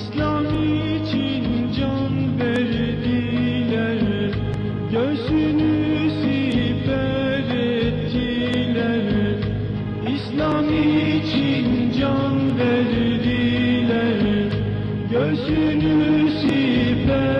İslam için can verdiler. Göğsünü siper ettiler İslam için can verdiler. Göğsünü siper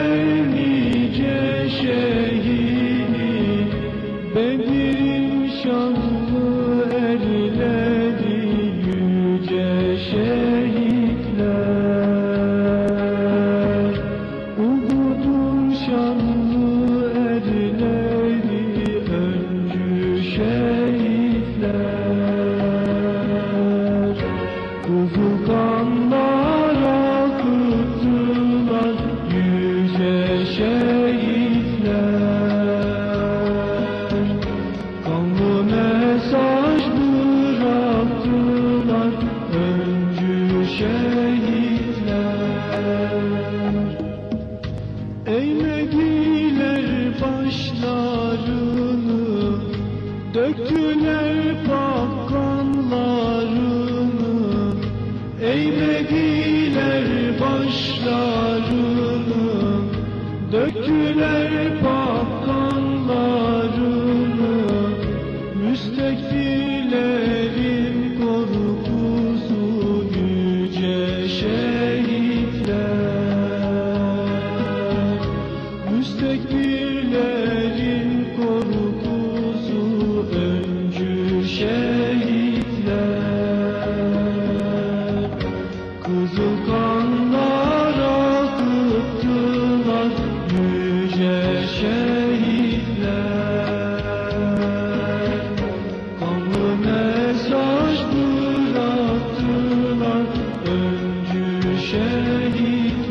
spełni się. öncü şehitler. Eğmediler başlarını Döktüler bakkanlarını Eğmediler başlarını Döktüler bakkanlarını Kızıl kanlar akıttılar şehitler. Kanlı mesaj bıraktılar öncü şehitler.